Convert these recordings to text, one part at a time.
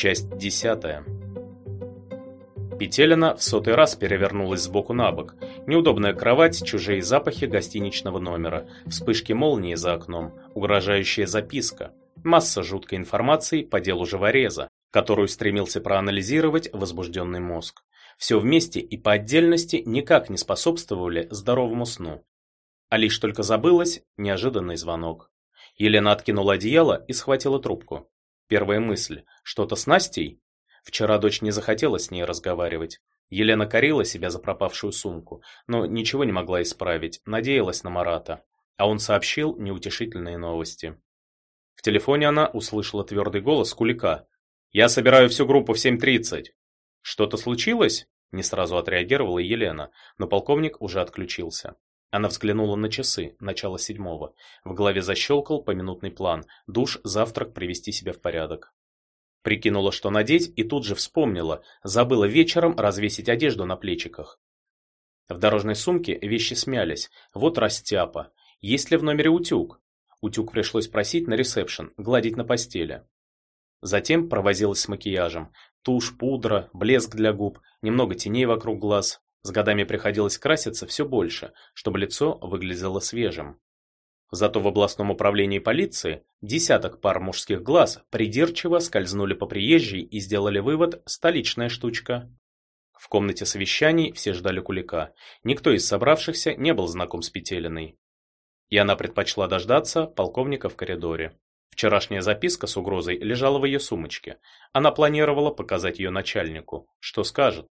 Часть десятая. Петелина в сотый раз перевернулась сбоку на бок. Неудобная кровать, чужие запахи гостиничного номера, вспышки молнии за окном, угрожающая записка. Масса жуткой информации по делу живореза, которую стремился проанализировать возбужденный мозг. Все вместе и по отдельности никак не способствовали здоровому сну. А лишь только забылось неожиданный звонок. Елена откинула одеяло и схватила трубку. Первая мысль – что-то с Настей? Вчера дочь не захотела с ней разговаривать. Елена корила себя за пропавшую сумку, но ничего не могла исправить, надеялась на Марата. А он сообщил неутешительные новости. В телефоне она услышала твердый голос Кулика. «Я собираю всю группу в 7.30». «Что-то случилось?» Не сразу отреагировала Елена, но полковник уже отключился. Она взглянула на часы, начало седьмого. В голове защелкал поминутный план. Душ, завтрак, привести себя в порядок. Прикинула, что надеть, и тут же вспомнила. Забыла вечером развесить одежду на плечиках. В дорожной сумке вещи смялись. Вот растяпа. Есть ли в номере утюг? Утюг пришлось просить на ресепшн, гладить на постели. Затем провозилась с макияжем. Тушь, пудра, блеск для губ, немного теней вокруг глаз, с годами приходилось краситься все больше, чтобы лицо выглядело свежим. Зато в областном управлении полиции десяток пар мужских глаз придирчиво скользнули по приезжей и сделали вывод «столичная штучка». В комнате совещаний все ждали Кулика. Никто из собравшихся не был знаком с Петелиной. И она предпочла дождаться полковника в коридоре. Вчерашняя записка с угрозой лежала в ее сумочке. Она планировала показать ее начальнику. Что скажет?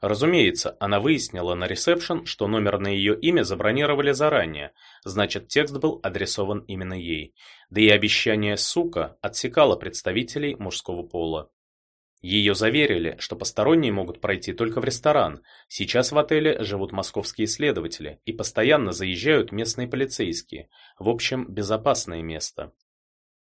Разумеется, она выяснила на ресепшн, что номер на ее имя забронировали заранее, значит текст был адресован именно ей. Да и обещание «сука» отсекало представителей мужского пола. Ее заверили, что посторонние могут пройти только в ресторан. Сейчас в отеле живут московские следователи и постоянно заезжают местные полицейские. В общем, безопасное место.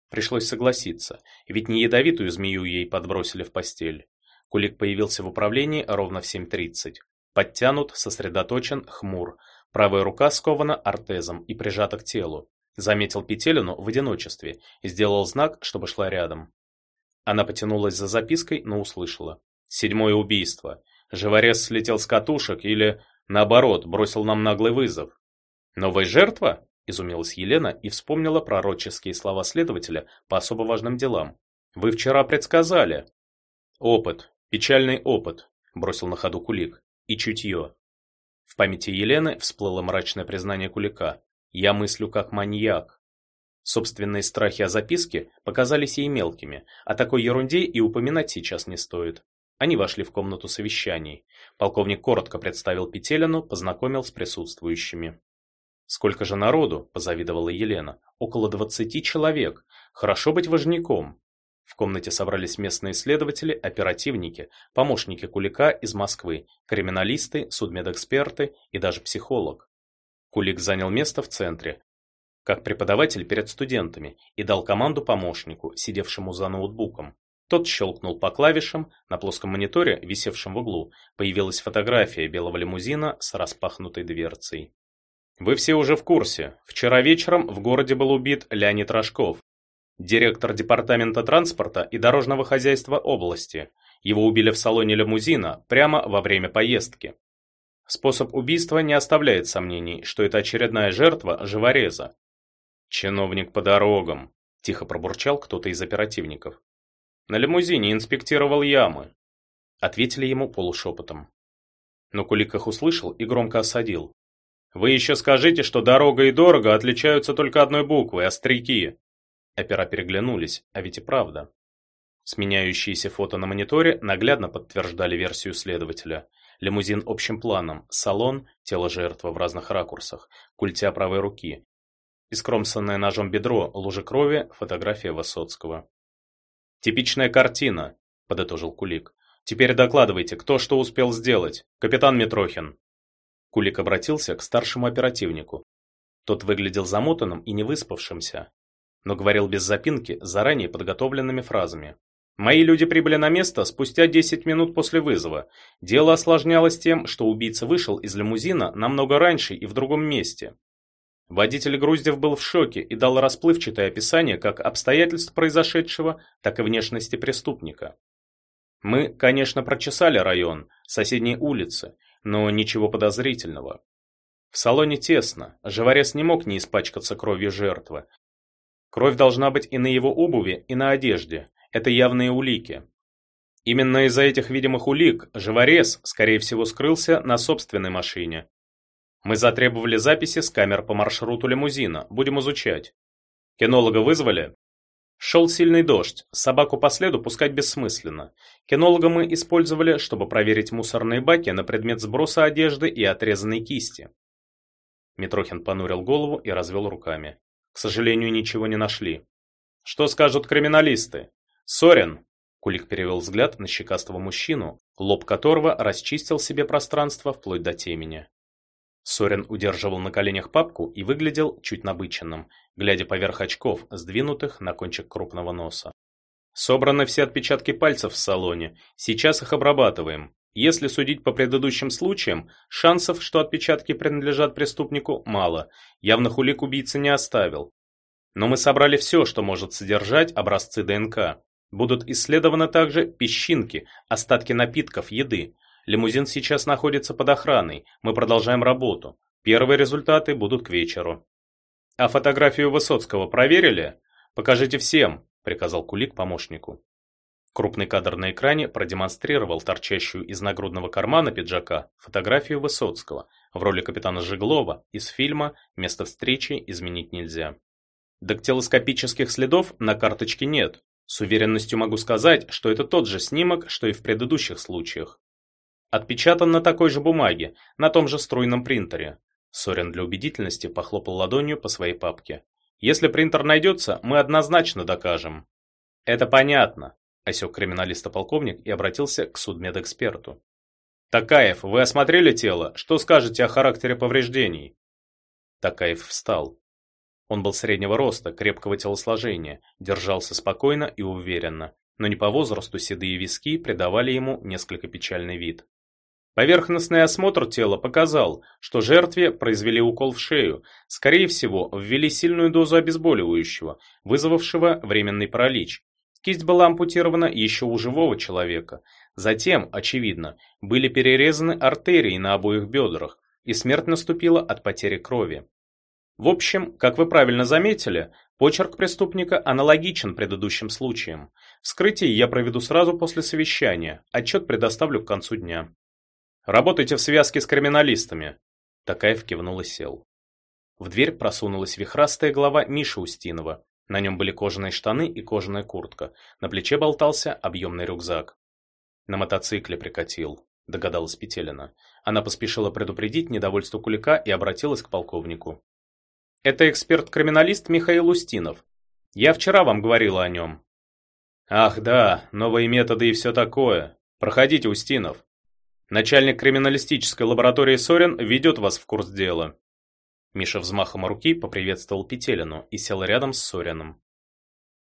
Пришлось согласиться, ведь не ядовитую змею ей подбросили в постель. Кулик появился в управлении ровно в 7.30. Подтянут, сосредоточен, хмур. Правая рука скована артезом и прижата к телу. Заметил Петелину в одиночестве и сделал знак, чтобы шла рядом. Она потянулась за запиской, но услышала. Седьмое убийство. Живорез слетел с катушек или, наоборот, бросил нам наглый вызов. Новая жертва? Изумилась Елена и вспомнила пророческие слова следователя по особо важным делам. Вы вчера предсказали. Опыт, Печальный опыт, бросил на ходу Кулик, и чутье. В памяти Елены всплыло мрачное признание Кулика. Я мыслю как маньяк. Собственные страхи о записке показались ей мелкими, о такой ерунде и упоминать сейчас не стоит. Они вошли в комнату совещаний. Полковник коротко представил Петелину, познакомил с присутствующими. «Сколько же народу?» – позавидовала Елена. «Около двадцати человек. Хорошо быть важняком. В комнате собрались местные следователи, оперативники, помощники Кулика из Москвы, криминалисты, судмедэксперты и даже психолог. Кулик занял место в центре, как преподаватель перед студентами, и дал команду помощнику, сидевшему за ноутбуком. Тот щелкнул по клавишам, на плоском мониторе, висевшем в углу, появилась фотография белого лимузина с распахнутой дверцей. Вы все уже в курсе. Вчера вечером в городе был убит Леонид Рожков, директор департамента транспорта и дорожного хозяйства области. Его убили в салоне лимузина прямо во время поездки. Способ убийства не оставляет сомнений, что это очередная жертва живореза. «Чиновник по дорогам», – тихо пробурчал кто-то из оперативников. «На лимузине инспектировал ямы», – ответили ему полушепотом. Но Кулик их услышал и громко осадил. «Вы еще скажите, что дорога и дорого отличаются только одной буквой – остряки. Опера переглянулись, а ведь и правда. Сменяющиеся фото на мониторе наглядно подтверждали версию следователя. Лимузин общим планом, салон, тело жертвы в разных ракурсах, культя правой руки. Искромсанное ножом бедро, лужа крови, фотография Высоцкого. «Типичная картина», – подытожил Кулик. «Теперь докладывайте, кто что успел сделать. Капитан Митрохин». Кулик обратился к старшему оперативнику. Тот выглядел замотанным и невыспавшимся, но говорил без запинки, заранее подготовленными фразами. Мои люди прибыли на место спустя 10 минут после вызова. Дело осложнялось тем, что убийца вышел из лимузина намного раньше и в другом месте. Водитель Груздев был в шоке и дал расплывчатое описание как обстоятельств произошедшего, так и внешности преступника. Мы, конечно, прочесали район, соседние улицы, но ничего подозрительного. В салоне тесно, живорез не мог не испачкаться кровью жертвы. Кровь должна быть и на его обуви, и на одежде. Это явные улики. Именно из-за этих видимых улик живорез, скорее всего, скрылся на собственной машине. Мы затребовали записи с камер по маршруту лимузина, будем изучать. Кинолога вызвали? Шел сильный дождь, собаку по следу пускать бессмысленно. Кинолога мы использовали, чтобы проверить мусорные баки на предмет сброса одежды и отрезанной кисти. Митрохин понурил голову и развел руками. К сожалению, ничего не нашли. Что скажут криминалисты? Сорин, Кулик перевел взгляд на щекастого мужчину, лоб которого расчистил себе пространство вплоть до темени. Сорин удерживал на коленях папку и выглядел чуть набыченным, глядя поверх очков, сдвинутых на кончик крупного носа. Собраны все отпечатки пальцев в салоне. Сейчас их обрабатываем. Если судить по предыдущим случаям, шансов, что отпечатки принадлежат преступнику, мало. Явных улик убийца не оставил. Но мы собрали все, что может содержать образцы ДНК. Будут исследованы также песчинки, остатки напитков, еды. Лимузин сейчас находится под охраной. Мы продолжаем работу. Первые результаты будут к вечеру. А фотографию Высоцкого проверили? Покажите всем, приказал Кулик помощнику. Крупный кадр на экране продемонстрировал торчащую из нагрудного кармана пиджака фотографию Высоцкого в роли капитана Жеглова из фильма «Место встречи изменить нельзя». Дактилоскопических следов на карточке нет. С уверенностью могу сказать, что это тот же снимок, что и в предыдущих случаях. Отпечатан на такой же бумаге, на том же струйном принтере. Сорин для убедительности похлопал ладонью по своей папке. Если принтер найдется, мы однозначно докажем. Это понятно, осек криминалиста полковник и обратился к судмедэксперту. Такаев, вы осмотрели тело? Что скажете о характере повреждений? Такаев встал. Он был среднего роста, крепкого телосложения, держался спокойно и уверенно, но не по возрасту седые виски придавали ему несколько печальный вид. Поверхностный осмотр тела показал, что жертве произвели укол в шею, скорее всего, ввели сильную дозу обезболивающего, вызвавшего временный паралич. Кисть была ампутирована еще у живого человека. Затем, очевидно, были перерезаны артерии на обоих бедрах, и смерть наступила от потери крови. В общем, как вы правильно заметили, почерк преступника аналогичен предыдущим случаям. Вскрытие я проведу сразу после совещания, отчет предоставлю к концу дня. Работайте в связке с криминалистами. Такаев кивнул и сел. В дверь просунулась вихрастая голова Миши Устинова. На нем были кожаные штаны и кожаная куртка. На плече болтался объемный рюкзак. На мотоцикле прикатил, догадалась Петелина. Она поспешила предупредить недовольство Кулика и обратилась к полковнику. Это эксперт-криминалист Михаил Устинов. Я вчера вам говорила о нем. Ах да, новые методы и все такое. Проходите, Устинов. Начальник криминалистической лаборатории Сорин ведет вас в курс дела. Миша взмахом руки поприветствовал Петелину и сел рядом с Сориным.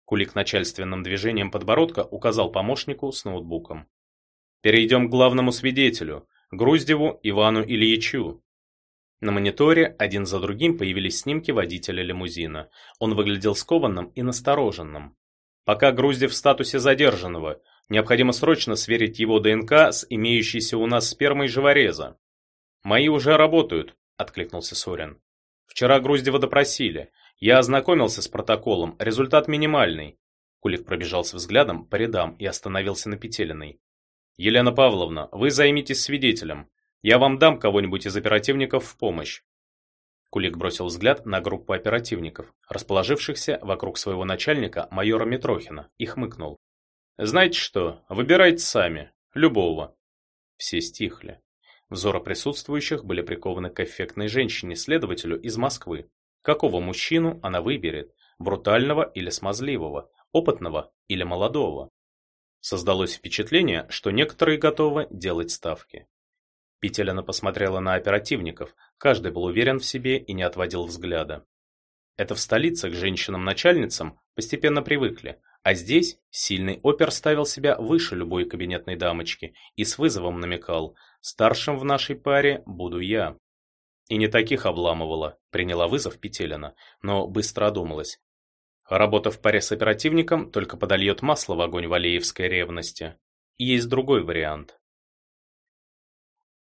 Кулик начальственным движением подбородка указал помощнику с ноутбуком. Перейдем к главному свидетелю, Груздеву Ивану Ильичу. На мониторе один за другим появились снимки водителя лимузина. Он выглядел скованным и настороженным. Пока Груздев в статусе задержанного, Необходимо срочно сверить его ДНК с имеющейся у нас спермой живореза. Мои уже работают, откликнулся Сорин. Вчера Груздева допросили. Я ознакомился с протоколом, результат минимальный. Кулик пробежался взглядом по рядам и остановился на Петелиной. Елена Павловна, вы займитесь свидетелем. Я вам дам кого-нибудь из оперативников в помощь. Кулик бросил взгляд на группу оперативников, расположившихся вокруг своего начальника, майора Митрохина, и хмыкнул. Знаете что, выбирайте сами, любого. Все стихли. Взоры присутствующих были прикованы к эффектной женщине-следователю из Москвы. Какого мужчину она выберет, брутального или смазливого, опытного или молодого? Создалось впечатление, что некоторые готовы делать ставки. Петелина посмотрела на оперативников, каждый был уверен в себе и не отводил взгляда. Это в столице к женщинам-начальницам постепенно привыкли, а здесь сильный опер ставил себя выше любой кабинетной дамочки и с вызовом намекал «старшим в нашей паре буду я». И не таких обламывала, приняла вызов Петелина, но быстро одумалась. Работа в паре с оперативником только подольет масло в огонь валеевской ревности. Есть другой вариант.